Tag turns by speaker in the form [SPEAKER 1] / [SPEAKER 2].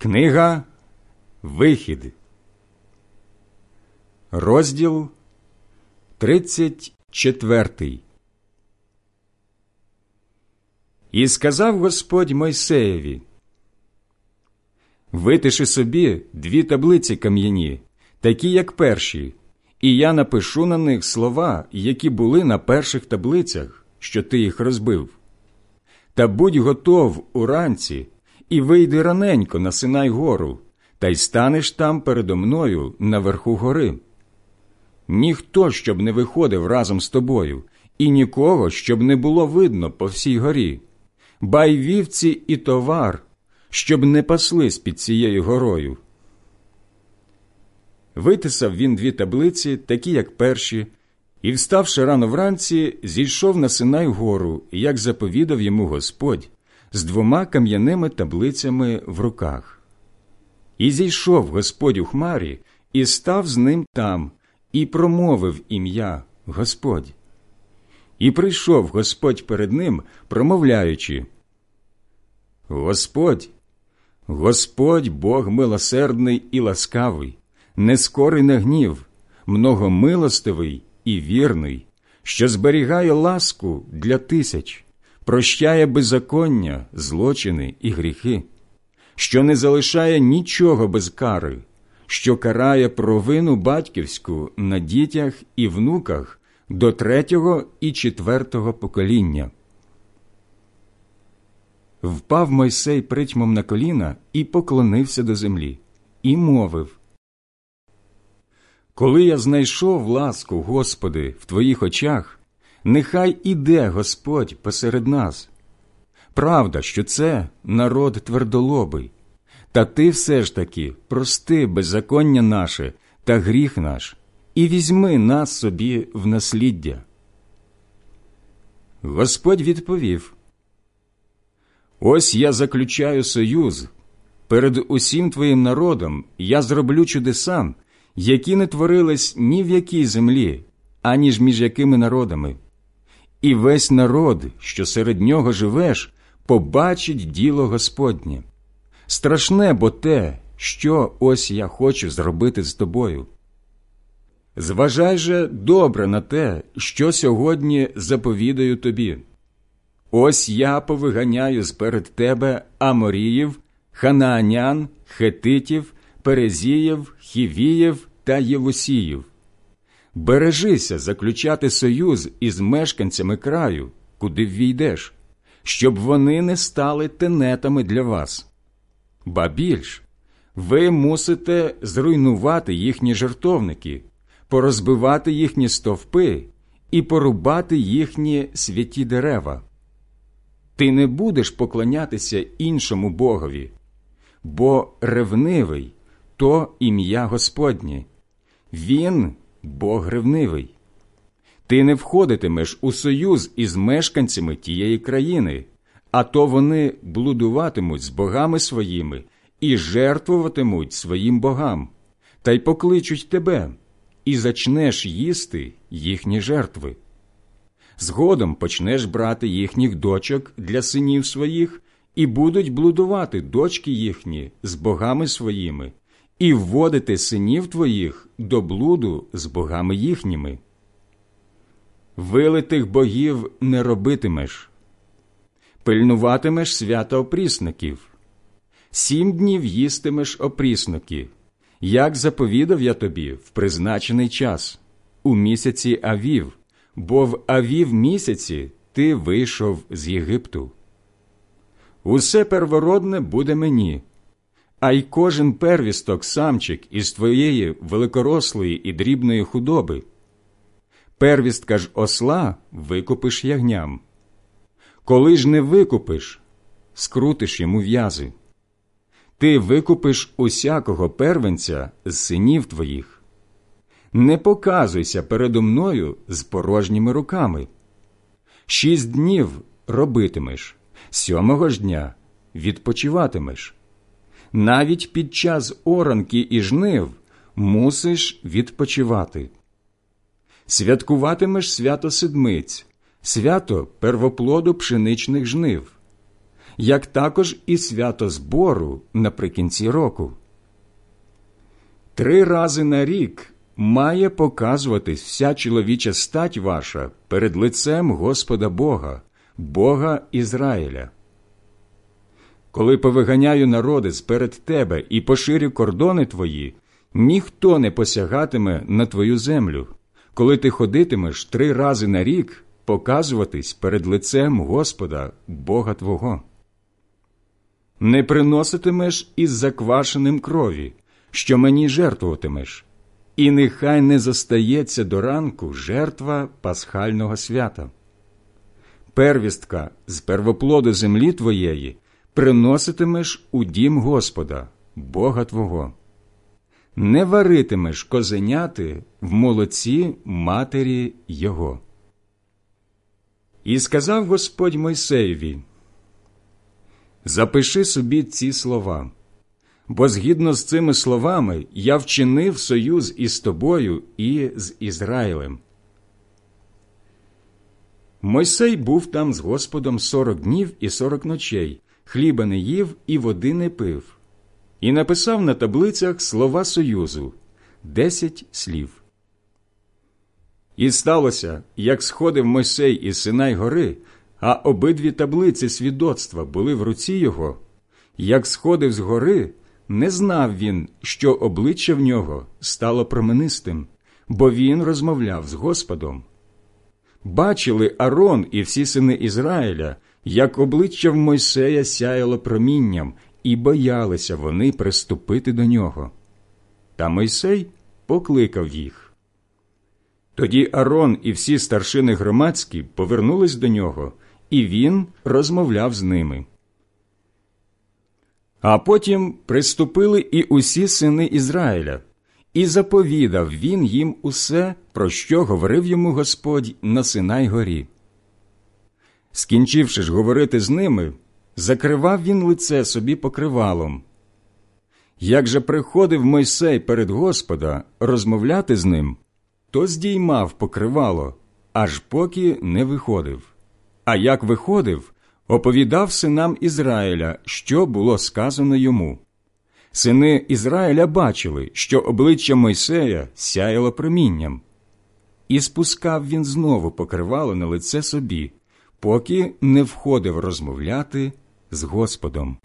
[SPEAKER 1] Книга Вихід, розділ 34 І сказав Господь Мойсеєві Витиши собі дві таблиці кам'яні, такі, як перші, і я напишу на них слова, які були на перших таблицях, що ти їх розбив. Та будь готов уранці і вийди раненько на Синай гору, та й станеш там передо мною наверху гори. Ніхто щоб не виходив разом з тобою, і нікого, щоб не було видно по всій горі, бай вівці і товар, щоб не паслись під цією горою. Витисав він дві таблиці, такі, як перші, і, вставши рано вранці, зійшов на Синай гору, як заповідав йому Господь, з двома кам'яними таблицями в руках. І зійшов Господь у хмарі, і став з ним там, і промовив ім'я Господь. І прийшов Господь перед ним, промовляючи Господь, Господь Бог милосердний і ласкавий, нескорий на гнів, многомилостивий і вірний, що зберігає ласку для тисяч, прощає беззаконня, злочини і гріхи, що не залишає нічого без кари, що карає провину батьківську на дітях і внуках до третього і четвертого покоління. Впав Мойсей притьмом на коліна і поклонився до землі, і мовив Коли я знайшов ласку, Господи, в Твоїх очах, нехай іде Господь посеред нас. Правда, що це народ твердолобий, та ти все ж таки прости беззаконня наше та гріх наш, і візьми нас собі в насліддя. Господь відповів Ось я заключаю союз. Перед усім твоїм народом я зроблю чудеса, які не творились ні в якій землі, аніж між якими народами. І весь народ, що серед нього живеш, побачить діло Господнє. Страшне бо те, що ось я хочу зробити з тобою. Зважай же добре на те, що сьогодні заповідаю тобі. Ось я повиганяю сперед тебе Аморіїв, Ханаанян, Хетитів, Перезіїв, Хівіїв та Євусіїв. Бережися заключати союз із мешканцями краю, куди ввійдеш, щоб вони не стали тенетами для вас. Ба більш, ви мусите зруйнувати їхні жертовники, порозбивати їхні стовпи і порубати їхні святі дерева. Ти не будеш поклонятися іншому Богові, бо ревнивий то ім'я Господнє, Він Бог ревнивий. Ти не входитимеш у союз із мешканцями тієї країни, а то вони блудуватимуть з богами своїми і жертвуватимуть своїм богам, та й покличуть тебе, і зачнеш їсти їхні жертви. Згодом почнеш брати їхніх дочок для синів своїх, і будуть блудувати дочки їхні з богами своїми, і вводити синів твоїх до блуду з богами їхніми. Вилитих богів не робитимеш, пильнуватимеш свята опрісників, сім днів їстимеш опрісники, як заповідав я тобі в призначений час, у місяці Авів бо в авів місяці ти вийшов з Єгипту. Усе первородне буде мені, а й кожен первісток самчик із твоєї великорослої і дрібної худоби. Первістка ж осла викупиш ягням. Коли ж не викупиш, скрутиш йому в'язи. Ти викупиш усякого первенця з синів твоїх не показуйся передо мною з порожніми руками. Шість днів робитимеш, сьомого ж дня відпочиватимеш. Навіть під час оранки і жнив мусиш відпочивати. Святкуватимеш свято седмиць, свято первоплоду пшеничних жнив. як також і свято збору наприкінці року. Три рази на рік має показуватись вся чоловіча стать ваша перед лицем Господа Бога, Бога Ізраїля. Коли повиганяю народи сперед тебе і поширю кордони твої, ніхто не посягатиме на твою землю, коли ти ходитимеш три рази на рік показуватись перед лицем Господа, Бога Твого. Не приноситимеш із заквашеним крові, що мені жертвуватимеш, і нехай не зостається до ранку жертва пасхального свята. Первістка з первоплоду землі твоєї приноситимеш у дім Господа, Бога Твого. Не варитимеш козеняти в молоці матері Його. І сказав Господь Мойсеєві, Запиши собі ці слова, бо згідно з цими словами я вчинив союз із тобою і з Ізраїлем. Мойсей був там з Господом сорок днів і сорок ночей, хліба не їв і води не пив, і написав на таблицях слова Союзу десять слів. І сталося, як сходив Мойсей із Синай гори, а обидві таблиці свідоцтва були в руці його, як сходив з гори, не знав він, що обличчя в нього стало променистим, бо він розмовляв з Господом. Бачили Арон і всі сини Ізраїля, як обличчя в Мойсея сяяло промінням, і боялися вони приступити до нього. Та Мойсей покликав їх. Тоді Арон і всі старшини громадські повернулись до нього, і він розмовляв з ними. А потім приступили і усі сини Ізраїля, і заповідав він їм усе, про що говорив йому Господь на Синай горі. Скінчивши ж говорити з ними, закривав він лице собі покривалом. Як же приходив Мойсей перед Господа розмовляти з ним, то здіймав покривало, аж поки не виходив. А як виходив, оповідав синам Ізраїля, що було сказано йому. Сини Ізраїля бачили, що обличчя Мойсея сяяло промінням, і спускав він знову покривало на лице собі, поки не входив розмовляти з Господом.